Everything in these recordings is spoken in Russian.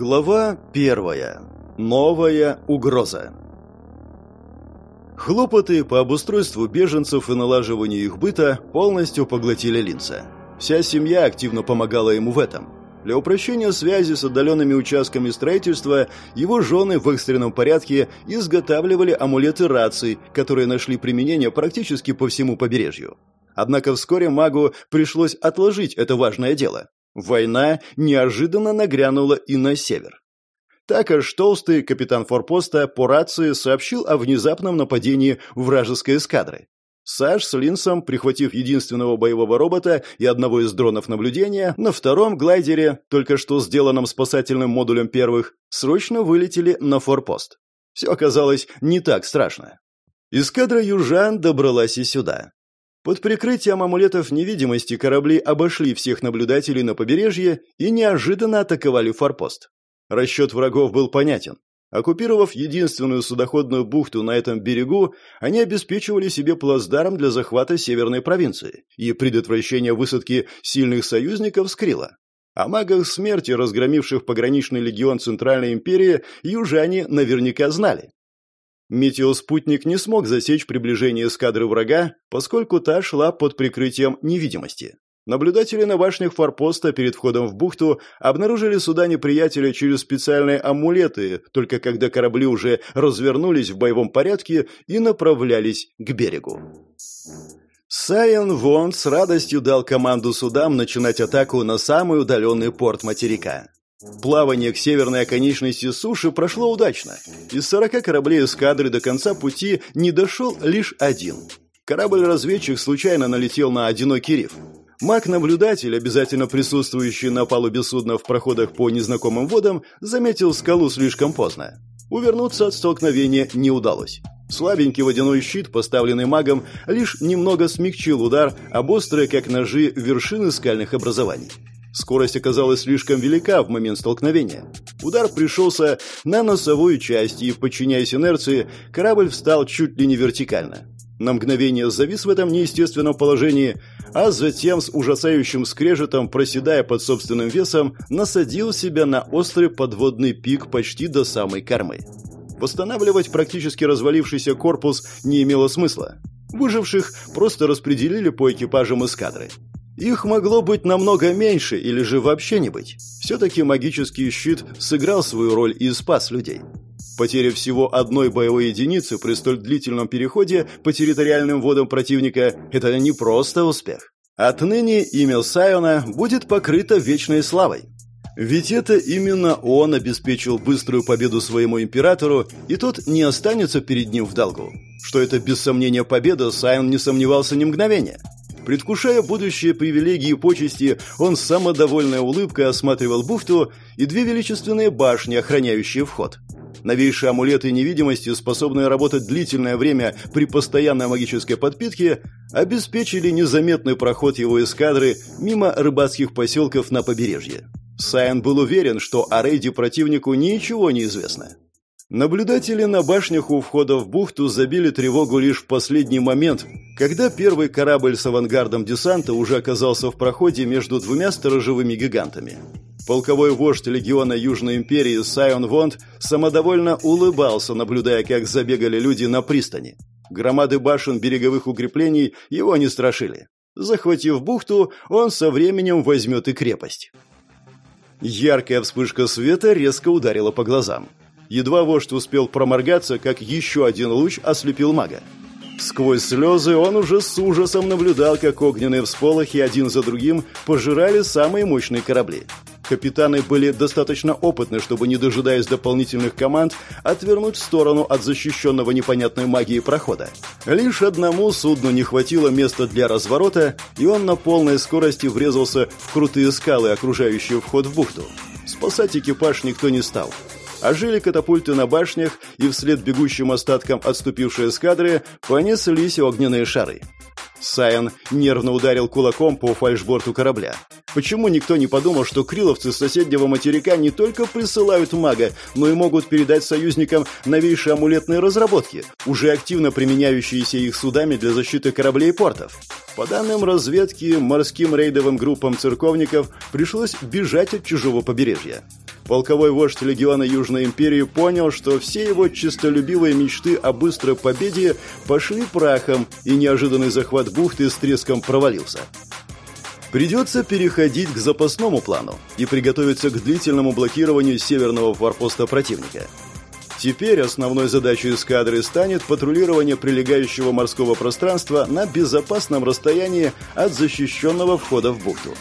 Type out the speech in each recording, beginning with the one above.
Глава первая. Новая угроза. Хлопоты по обустройству беженцев и налаживанию их быта полностью поглотили Линца. Вся семья активно помогала ему в этом. Для упрощения связи с отдаленными участками строительства его жены в экстренном порядке изготавливали амулеты раций, которые нашли применение практически по всему побережью. Однако вскоре магу пришлось отложить это важное дело. Война неожиданно нагрянула и на север. Так аж толстый капитан форпоста по рации сообщил о внезапном нападении вражеской эскадры. Саш с Линсом, прихватив единственного боевого робота и одного из дронов наблюдения, на втором глайдере, только что сделанном спасательным модулем первых, срочно вылетели на форпост. Все оказалось не так страшно. Эскадра южан добралась и сюда. Под прикрытием амулетов невидимости корабли обошли всех наблюдателей на побережье и неожиданно атаковали форпост. Расчет врагов был понятен. Оккупировав единственную судоходную бухту на этом берегу, они обеспечивали себе плацдарм для захвата северной провинции и предотвращения высадки сильных союзников с Крила. О магах смерти, разгромивших пограничный легион Центральной империи, южане наверняка знали. Метеоспутник не смог засечь приближение эскадры врага, поскольку та шла под прикрытием невидимости. Наблюдатели на башнях форпоста перед входом в бухту обнаружили суда неприятеля через специальные амулеты, только когда корабли уже развернулись в боевом порядке и направлялись к берегу. Сайен Вон с радостью дал команду судам начинать атаку на самый удаленный порт материка. Плавание к северной оконечности суши прошло удачно. Из 40 кораблей эскадры до конца пути не дошел лишь один. Корабль-разведчик случайно налетел на одинокий риф. Маг-наблюдатель, обязательно присутствующий на палубе судна в проходах по незнакомым водам, заметил скалу слишком поздно. Увернуться от столкновения не удалось. Слабенький водяной щит, поставленный магом, лишь немного смягчил удар об острые, как ножи, вершины скальных образований. Скорость оказалась слишком велика в момент столкновения. Удар пришелся на носовую часть, и, подчиняясь инерции, корабль встал чуть ли не вертикально. На мгновение завис в этом неестественном положении, а затем с ужасающим скрежетом, проседая под собственным весом, насадил себя на острый подводный пик почти до самой кормы. Восстанавливать практически развалившийся корпус не имело смысла. Выживших просто распределили по экипажам эскадры. Их могло быть намного меньше или же вообще не быть. Все-таки магический щит сыграл свою роль и спас людей. Потеря всего одной боевой единицы при столь длительном переходе по территориальным водам противника – это не просто успех. Отныне имя Сайона будет покрыто вечной славой. Ведь это именно он обеспечил быструю победу своему императору, и тот не останется перед ним в долгу. Что это без сомнения победа, Сайон не сомневался ни мгновения. Предвкушая будущие привилегии и почести, он с самодовольной улыбкой осматривал бухту и две величественные башни, охраняющие вход. Новейшие амулеты невидимости, способные работать длительное время при постоянной магической подпитке, обеспечили незаметный проход его эскадры мимо рыбацких поселков на побережье. Сайн был уверен, что о рейде противнику ничего не известно. Наблюдатели на башнях у входа в бухту забили тревогу лишь в последний момент, когда первый корабль с авангардом десанта уже оказался в проходе между двумя сторожевыми гигантами. Полковой вождь легиона Южной империи Сайон Вонд самодовольно улыбался, наблюдая, как забегали люди на пристани. Громады башен береговых укреплений его не страшили. Захватив бухту, он со временем возьмет и крепость. Яркая вспышка света резко ударила по глазам. Едва вождь успел проморгаться, как еще один луч ослепил мага. Сквозь слезы он уже с ужасом наблюдал, как огненные всполохи один за другим пожирали самые мощные корабли. Капитаны были достаточно опытны, чтобы, не дожидаясь дополнительных команд, отвернуть в сторону от защищенного непонятной магией прохода. Лишь одному судну не хватило места для разворота, и он на полной скорости врезался в крутые скалы, окружающие вход в бухту. Спасать экипаж никто не стал. Ожили катапульты на башнях, и вслед бегущим остаткам отступившей эскадры понеслись огненные шары. Сайон нервно ударил кулаком по фальшборту корабля. Почему никто не подумал, что криловцы с соседнего материка не только присылают мага, но и могут передать союзникам новейшие амулетные разработки, уже активно применяющиеся их судами для защиты кораблей и портов? По данным разведки, морским рейдовым группам церковников пришлось бежать от чужого побережья. Полковой вождь легиона Южной империи понял, что все его честолюбивые мечты о быстрой победе пошли прахом, и неожиданный захват бухты с треском провалился. Придется переходить к запасному плану и приготовиться к длительному блокированию северного форпоста противника. Теперь основной задачей эскадры станет патрулирование прилегающего морского пространства на безопасном расстоянии от защищенного входа в бухту.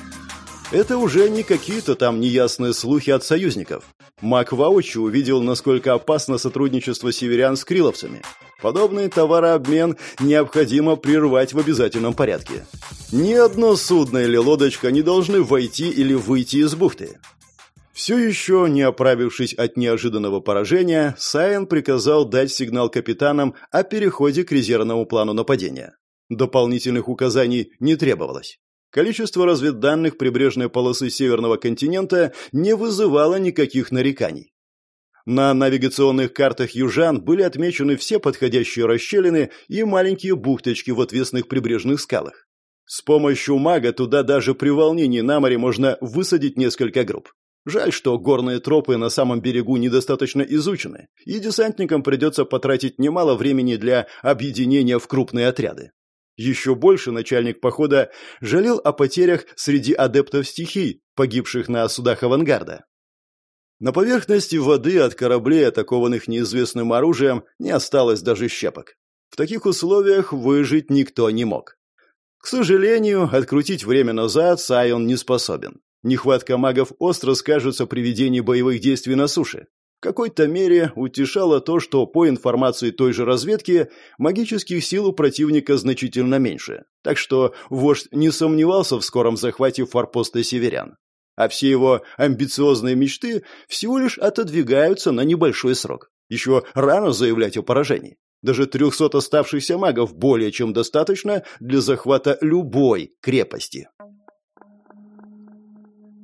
Это уже не какие-то там неясные слухи от союзников. Мак воочию увидел, насколько опасно сотрудничество северян с криловцами. Подобный товарообмен необходимо прервать в обязательном порядке. Ни одно судно или лодочка не должны войти или выйти из бухты. Все еще не оправившись от неожиданного поражения, Сайен приказал дать сигнал капитанам о переходе к резервному плану нападения. Дополнительных указаний не требовалось. Количество разведданных прибрежной полосы Северного континента не вызывало никаких нареканий. На навигационных картах южан были отмечены все подходящие расщелины и маленькие бухточки в отвесных прибрежных скалах. С помощью мага туда даже при волнении на море можно высадить несколько групп. Жаль, что горные тропы на самом берегу недостаточно изучены, и десантникам придется потратить немало времени для объединения в крупные отряды. Еще больше начальник похода жалел о потерях среди адептов стихий, погибших на судах авангарда. На поверхности воды от кораблей, атакованных неизвестным оружием, не осталось даже щепок. В таких условиях выжить никто не мог. К сожалению, открутить время назад Сайон не способен. Нехватка магов остро скажется при ведении боевых действий на суше. В какой-то мере утешало то, что по информации той же разведки магических сил у противника значительно меньше, так что вождь не сомневался в скором захвате форпоста северян. А все его амбициозные мечты всего лишь отодвигаются на небольшой срок. Еще рано заявлять о поражении. Даже трехсот оставшихся магов более чем достаточно для захвата любой крепости.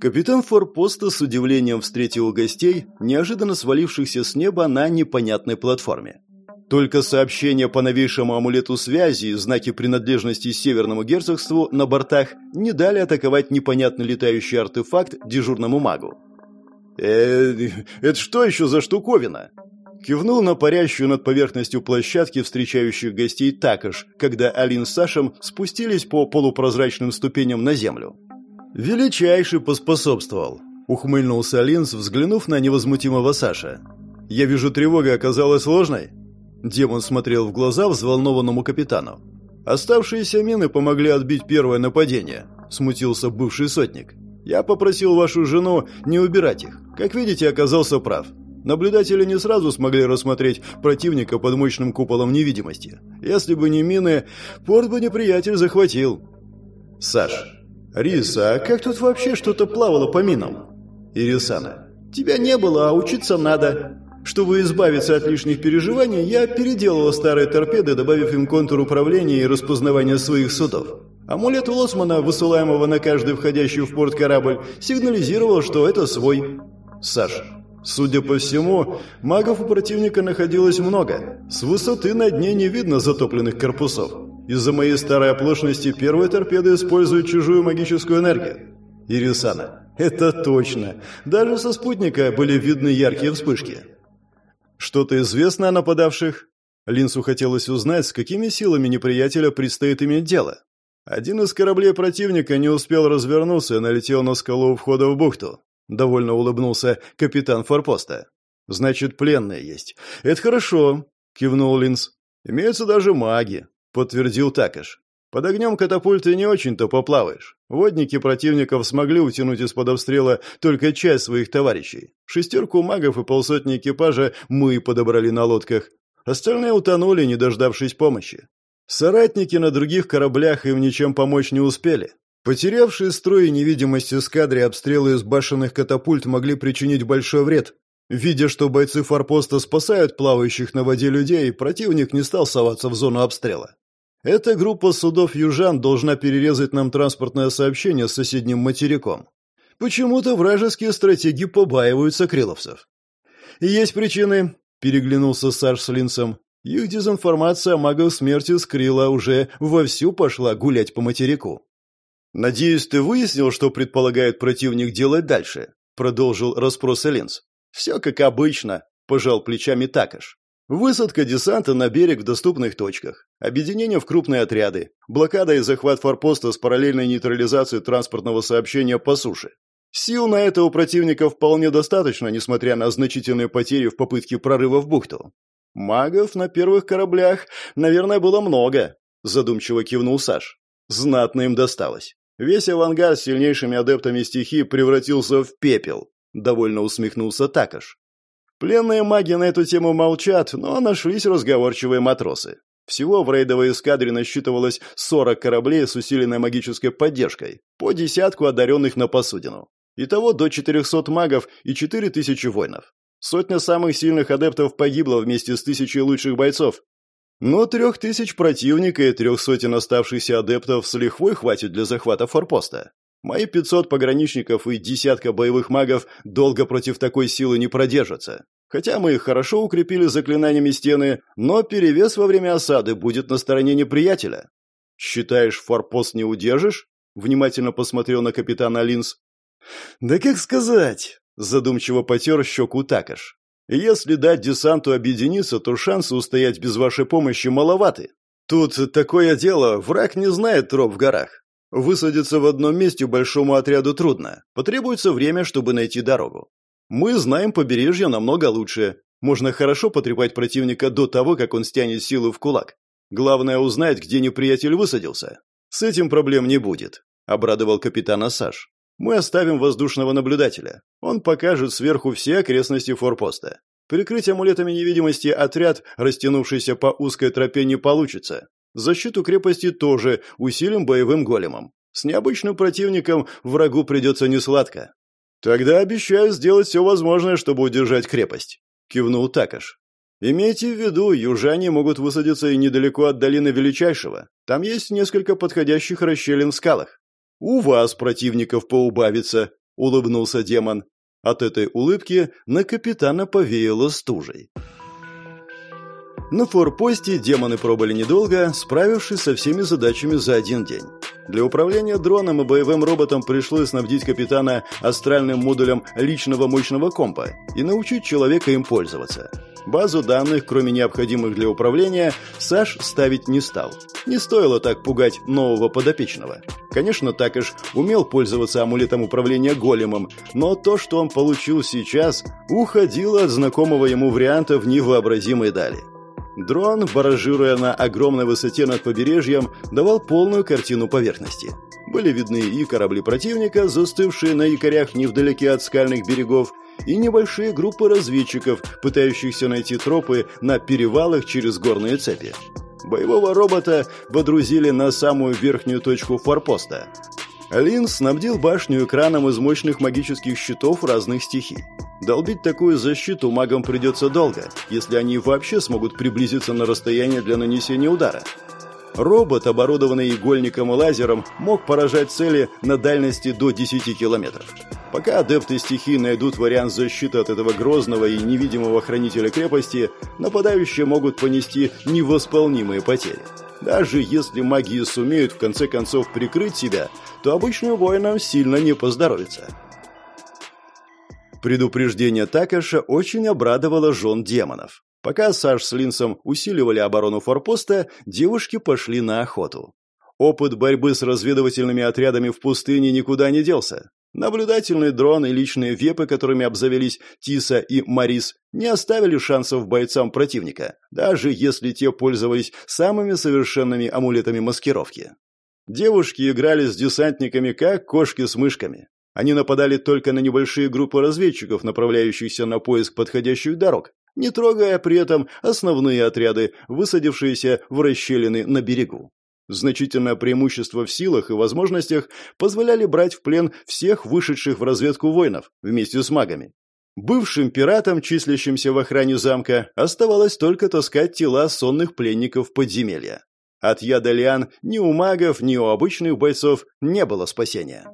Капитан форпоста с удивлением встретил гостей, неожиданно свалившихся с неба на непонятной платформе. Только сообщения по новейшему амулету связи и знаки принадлежности Северному герцогству на бортах не дали атаковать непонятный летающий артефакт дежурному магу. «Э, это что еще за штуковина?» Кивнул на парящую над поверхностью площадки встречающих гостей Такаш, когда Алин с Сашем спустились по полупрозрачным ступеням на землю. «Величайший поспособствовал», — ухмыльнулся Линз, взглянув на невозмутимого Саша. «Я вижу, тревога оказалась сложной?» Демон смотрел в глаза взволнованному капитану. «Оставшиеся мины помогли отбить первое нападение», — смутился бывший сотник. «Я попросил вашу жену не убирать их. Как видите, оказался прав. Наблюдатели не сразу смогли рассмотреть противника под мощным куполом невидимости. Если бы не мины, порт бы неприятель захватил». «Саш, «Риса, а как тут вообще что-то плавало по минам?» «Ирисана, тебя не было, а учиться надо. Чтобы избавиться от лишних переживаний, я переделала старые торпеды, добавив им контур управления и распознавания своих судов. Амулет Лосмана, высылаемого на каждый входящий в порт корабль, сигнализировал, что это свой. Саш, судя по всему, магов у противника находилось много. С высоты на дне не видно затопленных корпусов. Из-за моей старой оплошности первые торпеды используют чужую магическую энергию. Ирисана. Это точно. Даже со спутника были видны яркие вспышки. Что-то известно о нападавших? Линсу хотелось узнать, с какими силами неприятеля предстоит иметь дело. Один из кораблей противника не успел развернуться и налетел на скалу у входа в бухту. Довольно улыбнулся капитан форпоста. «Значит, пленные есть. Это хорошо», — кивнул Линс. «Имеются даже маги подтвердил Такаш. Под огнем катапульты не очень-то поплаваешь. Водники противников смогли утянуть из-под обстрела только часть своих товарищей. Шестерку магов и полсотни экипажа мы подобрали на лодках. Остальные утонули, не дождавшись помощи. Соратники на других кораблях им ничем помочь не успели. Потерявшие строй и невидимость эскадре обстрелы из башенных катапульт могли причинить большой вред. Видя, что бойцы форпоста спасают плавающих на воде людей, противник не стал соваться в зону обстрела. Эта группа судов «Южан» должна перерезать нам транспортное сообщение с соседним материком. Почему-то вражеские стратеги побаиваются криловцев. «Есть причины», — переглянулся Саш с Линцем. «Их дезинформация о магах смерти с Крила уже вовсю пошла гулять по материку». «Надеюсь, ты выяснил, что предполагает противник делать дальше?» — продолжил расспрос Элинс. «Все как обычно», — пожал плечами Такаш. Высадка десанта на берег в доступных точках, объединение в крупные отряды, блокада и захват форпоста с параллельной нейтрализацией транспортного сообщения по суше. Сил на это у противника вполне достаточно, несмотря на значительные потери в попытке прорыва в бухту. Магов на первых кораблях, наверное, было много, задумчиво кивнул Саш. Знатно им досталось. Весь авангард с сильнейшими адептами стихии превратился в пепел, довольно усмехнулся Такаш. Пленные маги на эту тему молчат, но нашлись разговорчивые матросы. Всего в рейдовой эскадре насчитывалось 40 кораблей с усиленной магической поддержкой, по десятку одаренных на посудину. Итого до 400 магов и 4000 воинов. Сотня самых сильных адептов погибла вместе с тысячей лучших бойцов. Но трех тысяч противника и трех сотен оставшихся адептов с лихвой хватит для захвата форпоста. Мои 500 пограничников и десятка боевых магов долго против такой силы не продержатся. Хотя мы их хорошо укрепили заклинаниями стены, но перевес во время осады будет на стороне неприятеля. Считаешь, форпост не удержишь? Внимательно посмотрел на капитана Линс. Да как сказать? Задумчиво потер щеку Такаш. Если дать десанту объединиться, то шансы устоять без вашей помощи маловаты. Тут такое дело, враг не знает троп в горах. Высадиться в одном месте большому отряду трудно. Потребуется время, чтобы найти дорогу. Мы знаем побережье намного лучше. Можно хорошо потрепать противника до того, как он стянет силы в кулак. Главное узнать, где неприятель высадился. С этим проблем не будет, обрадовал капитана Саш. Мы оставим воздушного наблюдателя. Он покажет сверху все окрестности форпоста. Прикрыть амулетами невидимости отряд, растянувшийся по узкой тропе, не получится. Защиту крепости тоже усилим боевым големом. С необычным противником врагу придется несладко. Тогда обещаю сделать все возможное, чтобы удержать крепость», — кивнул Такаш. «Имейте в виду, южане могут высадиться и недалеко от долины Величайшего. Там есть несколько подходящих расщелин в скалах. У вас противников поубавится», — улыбнулся демон. От этой улыбки на капитана повеяло стужей. На форпосте демоны пробыли недолго, справившись со всеми задачами за один день. Для управления дроном и боевым роботом пришлось снабдить капитана астральным модулем личного мощного компа и научить человека им пользоваться. Базу данных, кроме необходимых для управления, Саш ставить не стал. Не стоило так пугать нового подопечного. Конечно, Такаш умел пользоваться амулетом управления големом, но то, что он получил сейчас, уходило от знакомого ему варианта в невообразимой дали. Дрон, баражируя на огромной высоте над побережьем, давал полную картину поверхности. Были видны и корабли противника, застывшие на якорях невдалеке от скальных берегов, и небольшие группы разведчиков, пытающихся найти тропы на перевалах через горные цепи. Боевого робота водрузили на самую верхнюю точку форпоста. Лин снабдил башню экраном из мощных магических щитов разных стихий. Долбить такую защиту магам придется долго, если они вообще смогут приблизиться на расстояние для нанесения удара. Робот, оборудованный игольником и лазером, мог поражать цели на дальности до 10 километров. Пока адепты стихии найдут вариант защиты от этого грозного и невидимого хранителя крепости, нападающие могут понести невосполнимые потери. Даже если магии сумеют в конце концов прикрыть себя, то обычным воинам сильно не поздоровится. Предупреждение Такаша очень обрадовало жен демонов. Пока Саш с Линсом усиливали оборону форпоста, девушки пошли на охоту. Опыт борьбы с разведывательными отрядами в пустыне никуда не делся. Наблюдательный дрон и личные вепы, которыми обзавелись Тиса и Марис, не оставили шансов бойцам противника, даже если те пользовались самыми совершенными амулетами маскировки. Девушки играли с десантниками как кошки с мышками. Они нападали только на небольшие группы разведчиков, направляющихся на поиск подходящих дорог, не трогая при этом основные отряды, высадившиеся в расщелины на берегу. Значительное преимущество в силах и возможностях позволяли брать в плен всех вышедших в разведку воинов вместе с магами. Бывшим пиратам, числящимся в охране замка, оставалось только таскать тела сонных пленников подземелья. От яда лиан ни у магов, ни у обычных бойцов не было спасения.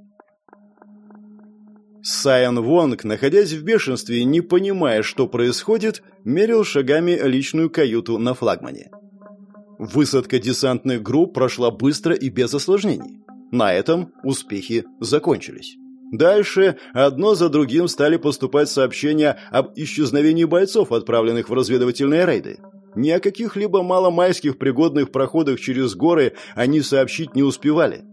Сайон Вонг, находясь в бешенстве и не понимая, что происходит, мерил шагами личную каюту на флагмане. Высадка десантных групп прошла быстро и без осложнений. На этом успехи закончились. Дальше одно за другим стали поступать сообщения об исчезновении бойцов, отправленных в разведывательные рейды. Ни о каких-либо маломайских пригодных проходах через горы они сообщить не успевали.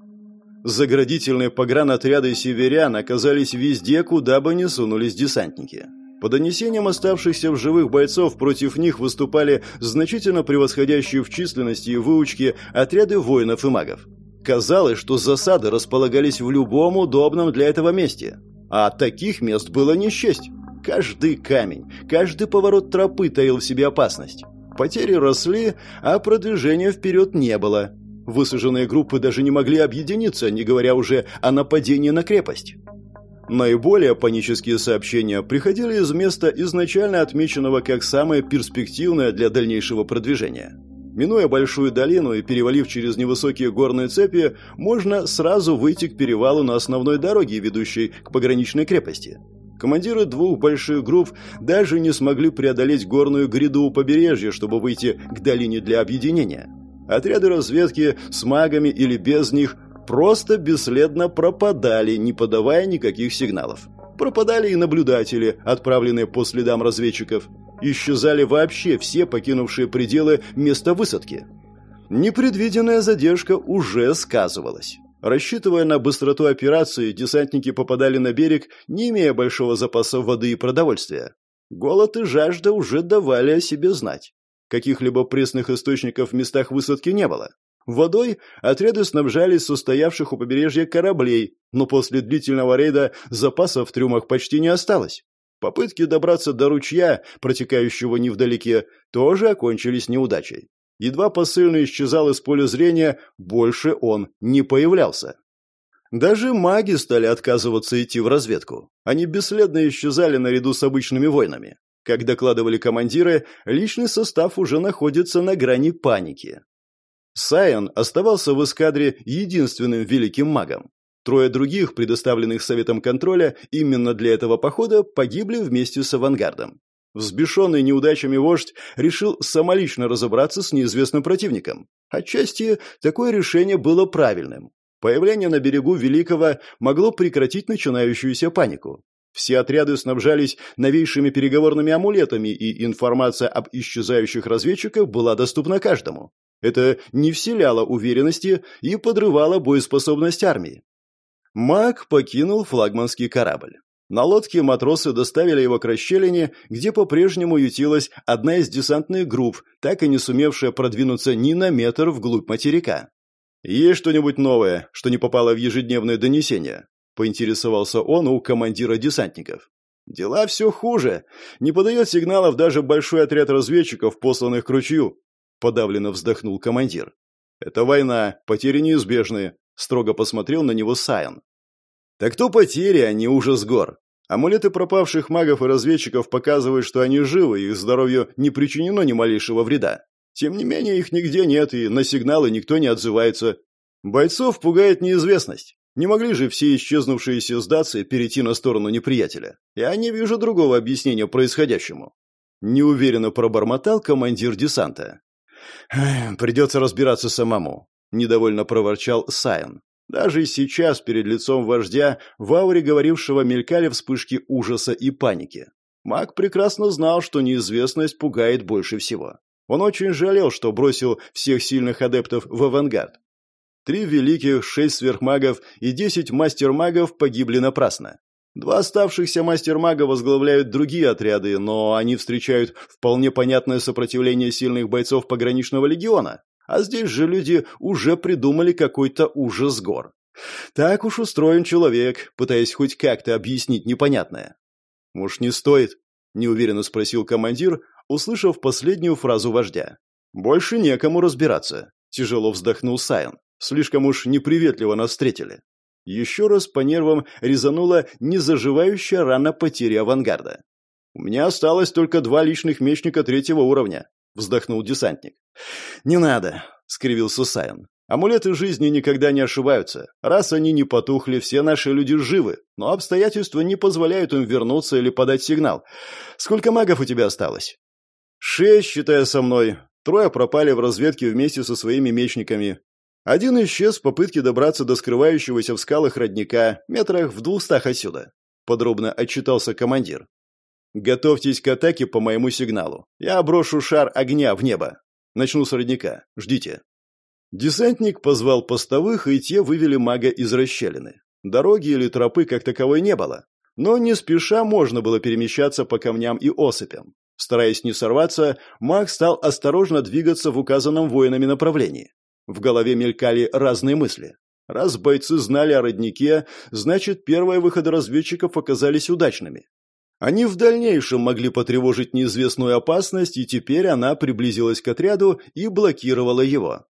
Заградительные погранотряды северян оказались везде, куда бы ни сунулись десантники. По донесениям оставшихся в живых бойцов против них выступали значительно превосходящие в численности и выучке отряды воинов и магов. Казалось, что засады располагались в любом удобном для этого месте. А таких мест было не счесть. Каждый камень, каждый поворот тропы таил в себе опасность. Потери росли, а продвижения вперед не было. Высаженные группы даже не могли объединиться, не говоря уже о нападении на крепость. Наиболее панические сообщения приходили из места, изначально отмеченного как самое перспективное для дальнейшего продвижения. Минуя большую долину и перевалив через невысокие горные цепи, можно сразу выйти к перевалу на основной дороге, ведущей к пограничной крепости. Командиры двух больших групп даже не смогли преодолеть горную гряду у побережья, чтобы выйти к долине для объединения. Отряды разведки с магами или без них просто бесследно пропадали, не подавая никаких сигналов. Пропадали и наблюдатели, отправленные по следам разведчиков. Исчезали вообще все покинувшие пределы места высадки. Непредвиденная задержка уже сказывалась. Рассчитывая на быстроту операции, десантники попадали на берег, не имея большого запаса воды и продовольствия. Голод и жажда уже давали о себе знать. Каких-либо пресных источников в местах высадки не было. Водой отряды снабжались состоявших у побережья кораблей, но после длительного рейда запасов в трюмах почти не осталось. Попытки добраться до ручья, протекающего невдалеке, тоже окончились неудачей. Едва посыльный исчезал из поля зрения, больше он не появлялся. Даже маги стали отказываться идти в разведку. Они бесследно исчезали наряду с обычными войнами. Как докладывали командиры, личный состав уже находится на грани паники. Сайон оставался в эскадре единственным великим магом. Трое других, предоставленных Советом контроля именно для этого похода, погибли вместе с авангардом. Взбешенный неудачами вождь решил самолично разобраться с неизвестным противником. Отчасти такое решение было правильным. Появление на берегу Великого могло прекратить начинающуюся панику. Все отряды снабжались новейшими переговорными амулетами, и информация об исчезающих разведчиках была доступна каждому. Это не вселяло уверенности и подрывало боеспособность армии. Маг покинул флагманский корабль. На лодке матросы доставили его к расщелине, где по-прежнему ютилась одна из десантных групп, так и не сумевшая продвинуться ни на метр вглубь материка. «Есть что-нибудь новое, что не попало в ежедневное донесение?» – поинтересовался он у командира десантников. «Дела все хуже. Не подает сигналов даже большой отряд разведчиков, посланных к ручью. — подавленно вздохнул командир. «Это война, потери неизбежны», — строго посмотрел на него Сайон. «Так то потери, а не ужас гор. Амулеты пропавших магов и разведчиков показывают, что они живы, их здоровью не причинено ни малейшего вреда. Тем не менее, их нигде нет, и на сигналы никто не отзывается. Бойцов пугает неизвестность. Не могли же все исчезнувшиеся сдаться и перейти на сторону неприятеля. Я не вижу другого объяснения происходящему. Неуверенно пробормотал командир десанта. «Придется разбираться самому», — недовольно проворчал Сайн. Даже сейчас, перед лицом вождя, в ауре говорившего мелькали вспышки ужаса и паники. Маг прекрасно знал, что неизвестность пугает больше всего. Он очень жалел, что бросил всех сильных адептов в авангард. Три великих, шесть сверхмагов и десять мастер-магов погибли напрасно. Два оставшихся мастер-мага возглавляют другие отряды, но они встречают вполне понятное сопротивление сильных бойцов пограничного легиона. А здесь же люди уже придумали какой-то ужас гор. Так уж устроен человек, пытаясь хоть как-то объяснить непонятное. «Уж не стоит?» – неуверенно спросил командир, услышав последнюю фразу вождя. «Больше некому разбираться», – тяжело вздохнул Сайон. «Слишком уж неприветливо нас встретили». Еще раз по нервам резанула незаживающая рана потери авангарда. «У меня осталось только два личных мечника третьего уровня», — вздохнул десантник. «Не надо», — скривился Сайон. «Амулеты жизни никогда не ошибаются. Раз они не потухли, все наши люди живы, но обстоятельства не позволяют им вернуться или подать сигнал. Сколько магов у тебя осталось?» «Шесть, считая со мной. Трое пропали в разведке вместе со своими мечниками. Один исчез в попытке добраться до скрывающегося в скалах родника, метрах в двухстах отсюда. Подробно отчитался командир. «Готовьтесь к атаке по моему сигналу. Я брошу шар огня в небо. Начну с родника. Ждите». Десантник позвал постовых, и те вывели мага из расщелины. Дороги или тропы как таковой не было. Но не спеша можно было перемещаться по камням и осыпям. Стараясь не сорваться, маг стал осторожно двигаться в указанном воинами направлении. В голове мелькали разные мысли. Раз бойцы знали о роднике, значит, первые выходы разведчиков оказались удачными. Они в дальнейшем могли потревожить неизвестную опасность, и теперь она приблизилась к отряду и блокировала его.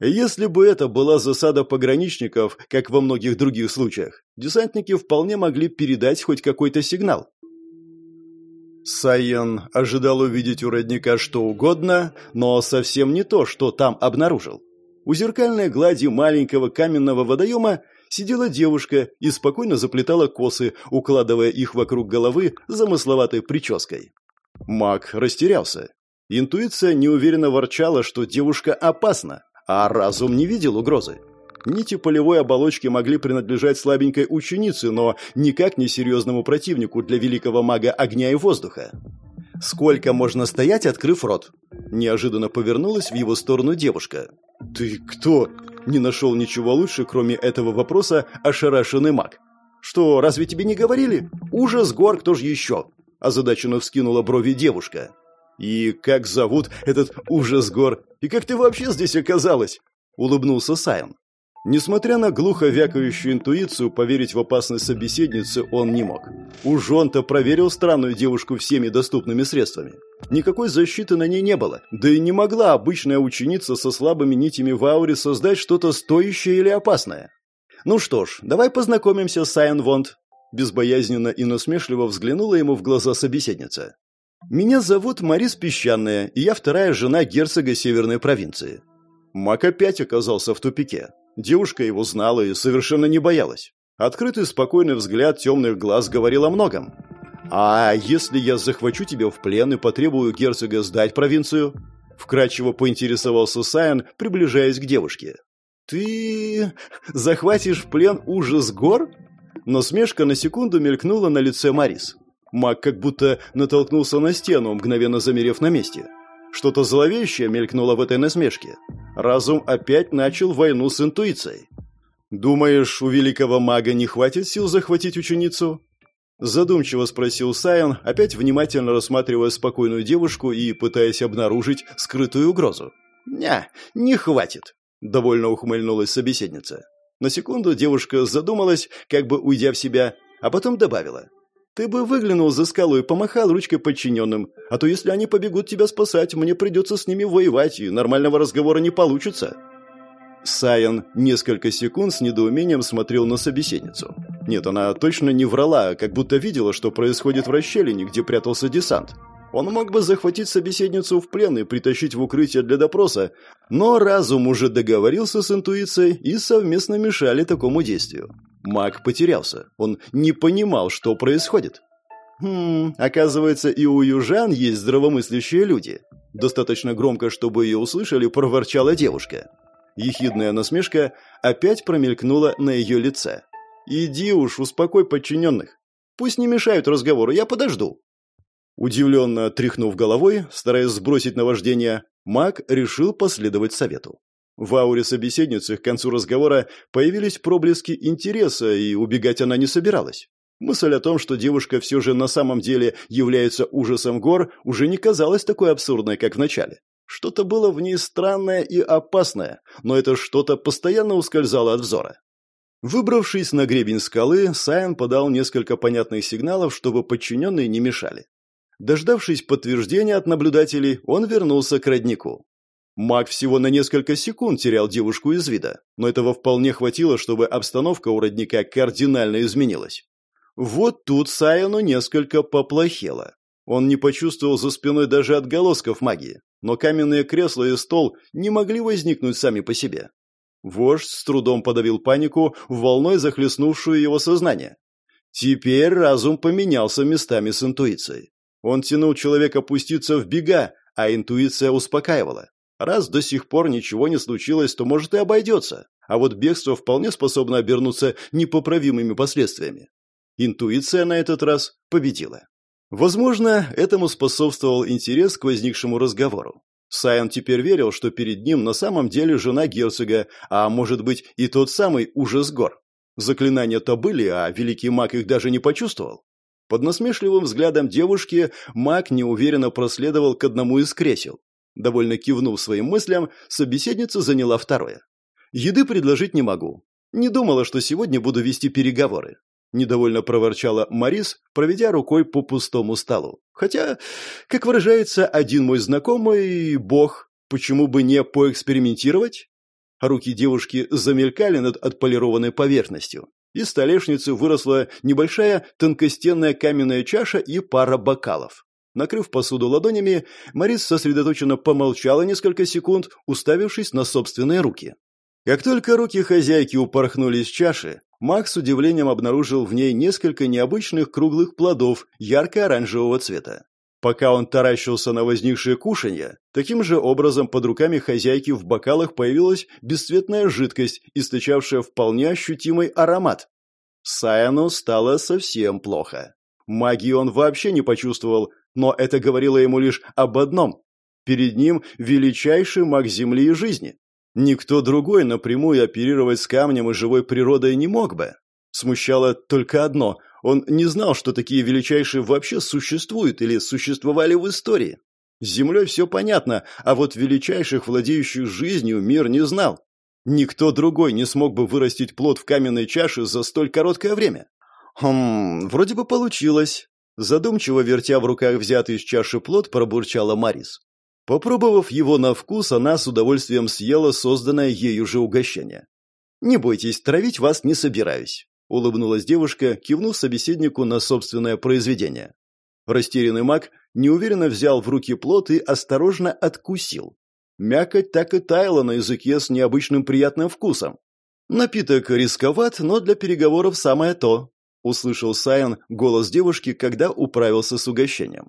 Если бы это была засада пограничников, как во многих других случаях, десантники вполне могли передать хоть какой-то сигнал. Сайен ожидал увидеть у родника что угодно, но совсем не то, что там обнаружил. У зеркальной глади маленького каменного водоема сидела девушка и спокойно заплетала косы, укладывая их вокруг головы замысловатой прической. Маг растерялся. Интуиция неуверенно ворчала, что девушка опасна, а разум не видел угрозы. Нити полевой оболочки могли принадлежать слабенькой ученице, но никак не серьезному противнику для великого мага огня и воздуха. «Сколько можно стоять, открыв рот?» Неожиданно повернулась в его сторону девушка. «Ты кто?» Не нашел ничего лучше, кроме этого вопроса, ошарашенный маг. «Что, разве тебе не говорили? Ужас гор, кто же еще?» Озадаченно вскинула брови девушка. «И как зовут этот ужас гор? И как ты вообще здесь оказалась?» Улыбнулся Сайон. Несмотря на глухо вякающую интуицию, поверить в опасность собеседницы он не мог. Уж он-то проверил странную девушку всеми доступными средствами. Никакой защиты на ней не было, да и не могла обычная ученица со слабыми нитями в ауре создать что-то стоящее или опасное. «Ну что ж, давай познакомимся, Сайен Вонд», безбоязненно и насмешливо взглянула ему в глаза собеседница. «Меня зовут Марис Песчаная, и я вторая жена герцога Северной провинции». Мак опять оказался в тупике. Девушка его знала и совершенно не боялась. Открытый спокойный взгляд темных глаз говорил о многом. «А если я захвачу тебя в плен и потребую герцога сдать провинцию?» Вкратчиво поинтересовался Сайен, приближаясь к девушке. «Ты захватишь в плен ужас гор?» Но смешка на секунду мелькнула на лице Марис. Маг как будто натолкнулся на стену, мгновенно замерев на месте. Что-то зловещее мелькнуло в этой насмешке. Разум опять начал войну с интуицией. «Думаешь, у великого мага не хватит сил захватить ученицу?» Задумчиво спросил Сайон, опять внимательно рассматривая спокойную девушку и пытаясь обнаружить скрытую угрозу. «Не, не хватит», — довольно ухмыльнулась собеседница. На секунду девушка задумалась, как бы уйдя в себя, а потом добавила. Ты бы выглянул за скалу и помахал ручкой подчиненным, а то если они побегут тебя спасать, мне придется с ними воевать, и нормального разговора не получится». Сайон несколько секунд с недоумением смотрел на собеседницу. Нет, она точно не врала, как будто видела, что происходит в расщелине, где прятался десант. Он мог бы захватить собеседницу в плен и притащить в укрытие для допроса, но разум уже договорился с интуицией и совместно мешали такому действию. Маг потерялся. Он не понимал, что происходит. «Хм, оказывается, и у южан есть здравомыслящие люди». Достаточно громко, чтобы ее услышали, проворчала девушка. Ехидная насмешка опять промелькнула на ее лице. «Иди уж, успокой подчиненных. Пусть не мешают разговору, я подожду». Удивленно тряхнув головой, стараясь сбросить наваждение, маг решил последовать совету. В ауре собеседницы к концу разговора появились проблески интереса, и убегать она не собиралась. Мысль о том, что девушка все же на самом деле является ужасом гор, уже не казалась такой абсурдной, как в начале. Что-то было в ней странное и опасное, но это что-то постоянно ускользало от взора. Выбравшись на гребень скалы, Сайен подал несколько понятных сигналов, чтобы подчиненные не мешали. Дождавшись подтверждения от наблюдателей, он вернулся к роднику. Маг всего на несколько секунд терял девушку из вида, но этого вполне хватило, чтобы обстановка у родника кардинально изменилась. Вот тут Сайону несколько поплохело. Он не почувствовал за спиной даже отголосков магии, но каменные кресла и стол не могли возникнуть сами по себе. Вождь с трудом подавил панику, волной захлестнувшую его сознание. Теперь разум поменялся местами с интуицией. Он тянул человека пуститься в бега, а интуиция успокаивала. Раз до сих пор ничего не случилось, то, может, и обойдется. А вот бегство вполне способно обернуться непоправимыми последствиями. Интуиция на этот раз победила. Возможно, этому способствовал интерес к возникшему разговору. Сайон теперь верил, что перед ним на самом деле жена герцога, а может быть и тот самый ужас гор. Заклинания-то были, а великий маг их даже не почувствовал. Под насмешливым взглядом девушки маг неуверенно проследовал к одному из кресел. Довольно кивнув своим мыслям, собеседница заняла второе. «Еды предложить не могу. Не думала, что сегодня буду вести переговоры. Недовольно проворчала Марис, проведя рукой по пустому столу. Хотя, как выражается один мой знакомый, бог, почему бы не поэкспериментировать? Руки девушки замелькали над отполированной поверхностью. Из столешницы выросла небольшая тонкостенная каменная чаша и пара бокалов. Накрыв посуду ладонями, Марис сосредоточенно помолчала несколько секунд, уставившись на собственные руки. Как только руки хозяйки упорхнули с чаши, Макс с удивлением обнаружил в ней несколько необычных круглых плодов ярко-оранжевого цвета. Пока он таращился на возникшее кушанье, таким же образом под руками хозяйки в бокалах появилась бесцветная жидкость, источавшая вполне ощутимый аромат. Саяну стало совсем плохо. Магии он вообще не почувствовал, но это говорило ему лишь об одном. Перед ним величайший маг Земли и жизни. Никто другой напрямую оперировать с камнем и живой природой не мог бы. Смущало только одно – он не знал, что такие величайшие вообще существуют или существовали в истории. С Землей все понятно, а вот величайших, владеющих жизнью, мир не знал. Никто другой не смог бы вырастить плод в каменной чаше за столь короткое время. Хм, вроде бы получилось. Задумчиво вертя в руках взятый из чаши плод, пробурчала Марис. Попробовав его на вкус, она с удовольствием съела созданное ею же угощение. «Не бойтесь, травить вас не собираюсь», — улыбнулась девушка, кивнув собеседнику на собственное произведение. Растерянный маг неуверенно взял в руки плод и осторожно откусил. Мякоть так и таяла на языке с необычным приятным вкусом. «Напиток рисковат, но для переговоров самое то», — услышал Сайон голос девушки, когда управился с угощением.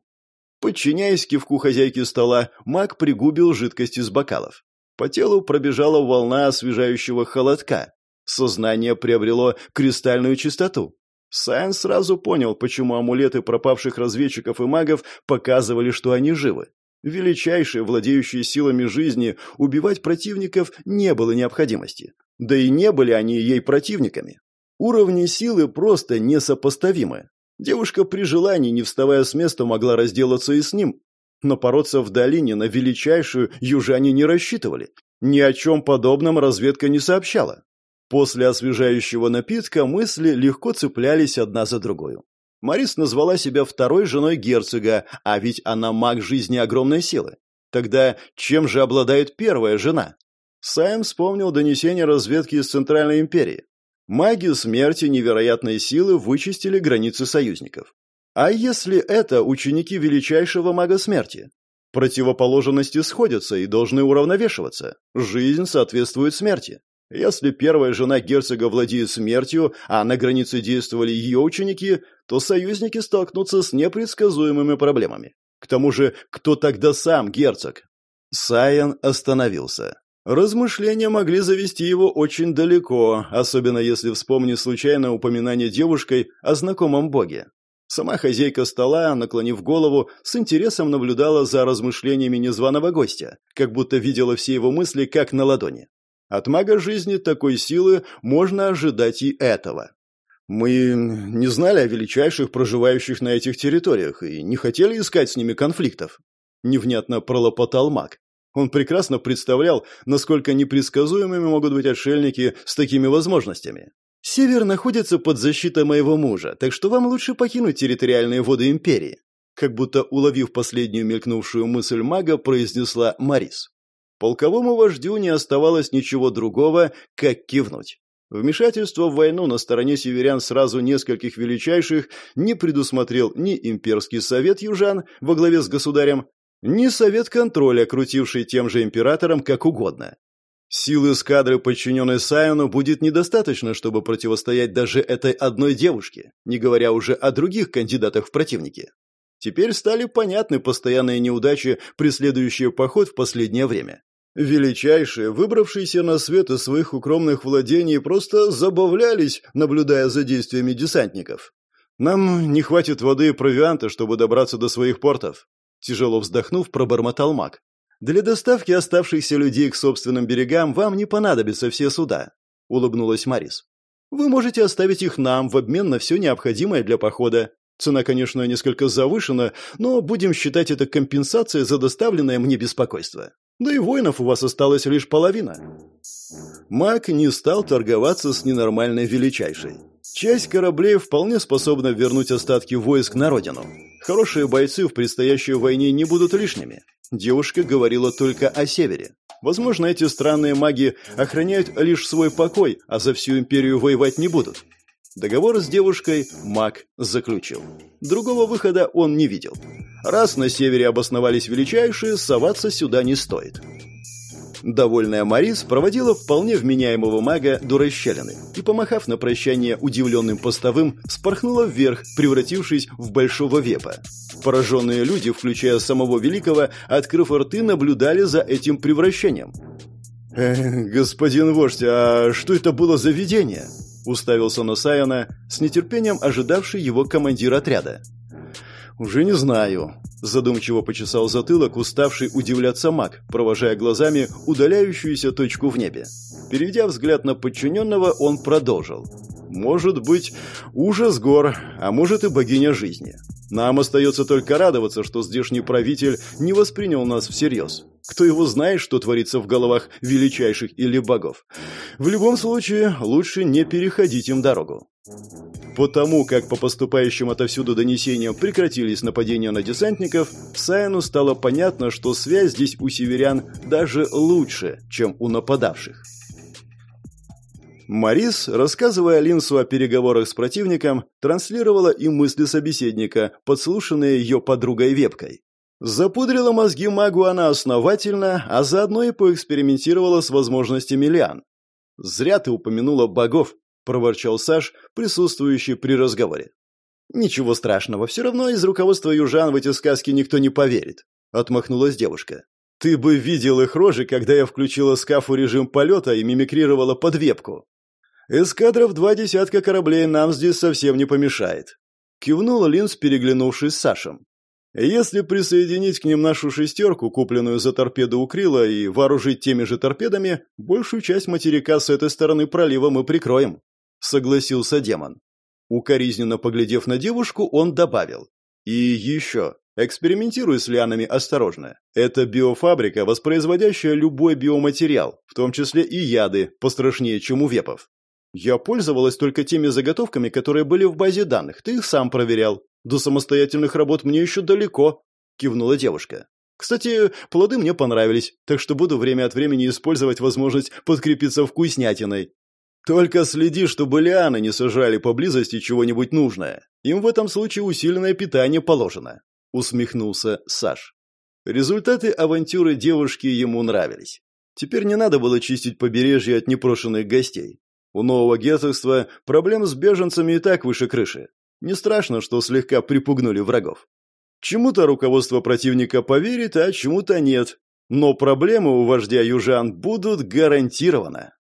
Подчиняясь кивку хозяйки стола, маг пригубил жидкость из бокалов. По телу пробежала волна освежающего холодка. Сознание приобрело кристальную чистоту. Сайн сразу понял, почему амулеты пропавших разведчиков и магов показывали, что они живы. Величайшие, владеющие силами жизни, убивать противников не было необходимости. Да и не были они ей противниками. Уровни силы просто несопоставимы. Девушка при желании, не вставая с места, могла разделаться и с ним. Но бороться в долине на величайшую южане не рассчитывали. Ни о чем подобном разведка не сообщала. После освежающего напитка мысли легко цеплялись одна за другую. Марис назвала себя второй женой герцога, а ведь она маг жизни огромной силы. Тогда чем же обладает первая жена? Сайм вспомнил донесение разведки из Центральной империи. Маги смерти невероятной силы вычистили границы союзников. А если это ученики величайшего мага смерти? Противоположности сходятся и должны уравновешиваться. Жизнь соответствует смерти. Если первая жена герцога владеет смертью, а на границе действовали ее ученики, то союзники столкнутся с непредсказуемыми проблемами. К тому же, кто тогда сам герцог? Сайен остановился. Размышления могли завести его очень далеко, особенно если вспомнить случайное упоминание девушкой о знакомом боге. Сама хозяйка стола, наклонив голову, с интересом наблюдала за размышлениями незваного гостя, как будто видела все его мысли как на ладони. От мага жизни такой силы можно ожидать и этого. Мы не знали о величайших проживающих на этих территориях и не хотели искать с ними конфликтов. Невнятно пролопотал маг. Он прекрасно представлял, насколько непредсказуемыми могут быть отшельники с такими возможностями. «Север находится под защитой моего мужа, так что вам лучше покинуть территориальные воды Империи», как будто уловив последнюю мелькнувшую мысль мага, произнесла Марис. Полковому вождю не оставалось ничего другого, как кивнуть. Вмешательство в войну на стороне северян сразу нескольких величайших не предусмотрел ни имперский совет южан во главе с государем, ни совет контроля, крутивший тем же императором как угодно. Силы эскадры, подчиненной Сайону, будет недостаточно, чтобы противостоять даже этой одной девушке, не говоря уже о других кандидатах в противники. Теперь стали понятны постоянные неудачи, преследующие поход в последнее время. Величайшие, выбравшиеся на свет из своих укромных владений, просто забавлялись, наблюдая за действиями десантников. Нам не хватит воды и провианта, чтобы добраться до своих портов. Тяжело вздохнув, пробормотал маг. Для доставки оставшихся людей к собственным берегам вам не понадобятся все суда, улыбнулась Марис. Вы можете оставить их нам в обмен на все необходимое для похода. Цена, конечно, несколько завышена, но будем считать это компенсацией за доставленное мне беспокойство. Да и воинов у вас осталось лишь половина. Маг не стал торговаться с ненормальной величайшей. Часть кораблей вполне способна вернуть остатки войск на родину. Хорошие бойцы в предстоящей войне не будут лишними. Девушка говорила только о севере. Возможно, эти странные маги охраняют лишь свой покой, а за всю империю воевать не будут. Договор с девушкой маг заключил. Другого выхода он не видел. Раз на севере обосновались величайшие, соваться сюда не стоит. Довольная Марис проводила вполне вменяемого мага до расщелины и, помахав на прощание удивленным постовым, спорхнула вверх, превратившись в большого вепа. Пораженные люди, включая самого Великого, открыв рты, наблюдали за этим превращением. «Э, «Господин вождь, а что это было за видение?» Уставился на Сайона, с нетерпением ожидавший его командир отряда. «Уже не знаю», – задумчиво почесал затылок уставший удивляться маг, провожая глазами удаляющуюся точку в небе. Переведя взгляд на подчиненного, он продолжил. «Может быть, ужас гор, а может и богиня жизни. Нам остается только радоваться, что здешний правитель не воспринял нас всерьез. Кто его знает, что творится в головах величайших или богов. В любом случае, лучше не переходить им дорогу. Потому как по поступающим отовсюду донесениям прекратились нападения на десантников, Сайну стало понятно, что связь здесь у северян даже лучше, чем у нападавших. Марис, рассказывая Линсу о переговорах с противником, транслировала и мысли собеседника, подслушанные ее подругой Вепкой. Запудрила мозги магу она основательно, а заодно и поэкспериментировала с возможностями Лиан. «Зря ты упомянула богов», – проворчал Саш, присутствующий при разговоре. «Ничего страшного, все равно из руководства южан в эти сказки никто не поверит», – отмахнулась девушка. «Ты бы видел их рожи, когда я включила скафу режим полета и мимикрировала под вепку. Эскадра в два десятка кораблей нам здесь совсем не помешает», – кивнула Линс, переглянувшись с Сашем. Если присоединить к ним нашу шестерку, купленную за торпеду у Крила, и вооружить теми же торпедами, большую часть материка с этой стороны пролива мы прикроем», — согласился демон. Укоризненно поглядев на девушку, он добавил. «И еще. Экспериментируй с лианами осторожно. Это биофабрика, воспроизводящая любой биоматериал, в том числе и яды, пострашнее, чем у вепов. Я пользовалась только теми заготовками, которые были в базе данных. Ты их сам проверял. До самостоятельных работ мне еще далеко, кивнула девушка. Кстати, плоды мне понравились, так что буду время от времени использовать возможность подкрепиться вкуснятиной. Только следи, чтобы лианы не сажали поблизости чего-нибудь нужное. Им в этом случае усиленное питание положено, усмехнулся Саш. Результаты авантюры девушки ему нравились. Теперь не надо было чистить побережье от непрошенных гостей. У нового герцогства проблем с беженцами и так выше крыши. Не страшно, что слегка припугнули врагов. Чему-то руководство противника поверит, а чему-то нет. Но проблемы у вождя южан будут гарантированно.